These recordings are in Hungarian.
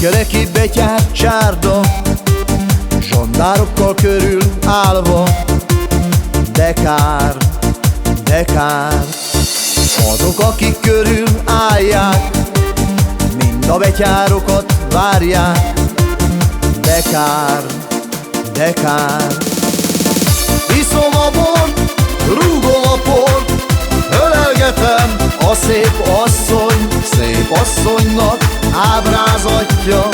Sikereki betyár csárda Zsandárokkal körül állva. De kár, de kár. Azok, akik körül állják Mind a betyárokat várják. De kár, de kár. Iszom a bort, rúgom a port Ölelgetem a szép asszony asszonynak ábrázatja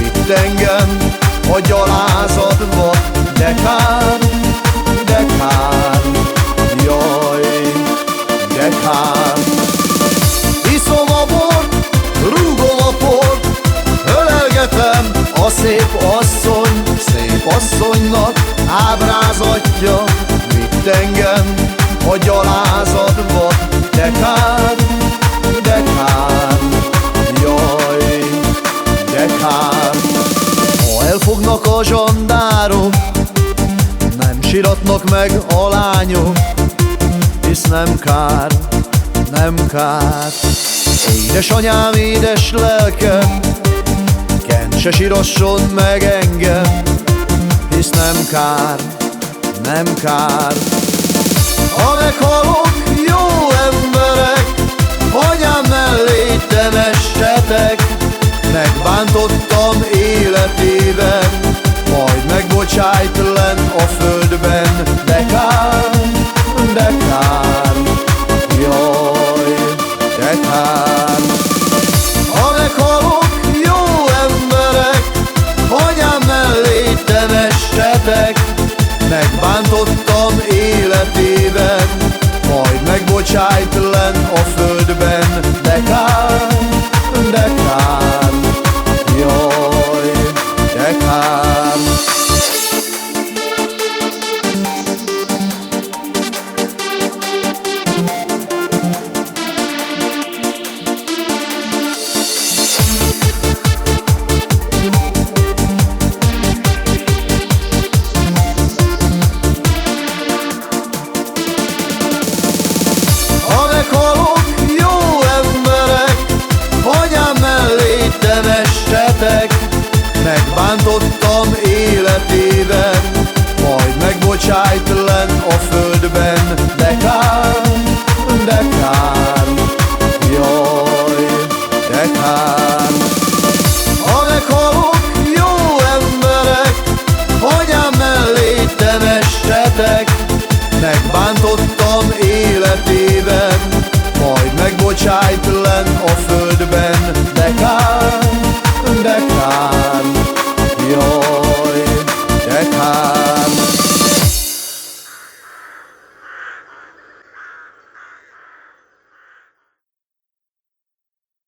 Mit engem a gyalázatba De kár, de kár Jaj, de kár Iszom a bort, rúgom a port Ölelgetem a szép asszony Szép asszonynak ábrázatja Vitt engem a gyalázatba De kár, Elfognak a zsandárok Nem siratnak meg a lányok Hisz nem kár, nem kár. Édesanyám, édes lelkem Kent se sirasson meg engem Hisz nem kár, nem kár. Ha meghalok, jó emberek Anyám mellé temessetek Megbántottam scheitelen of verdwijnen. Megbocsájt len a földben De kár, de kár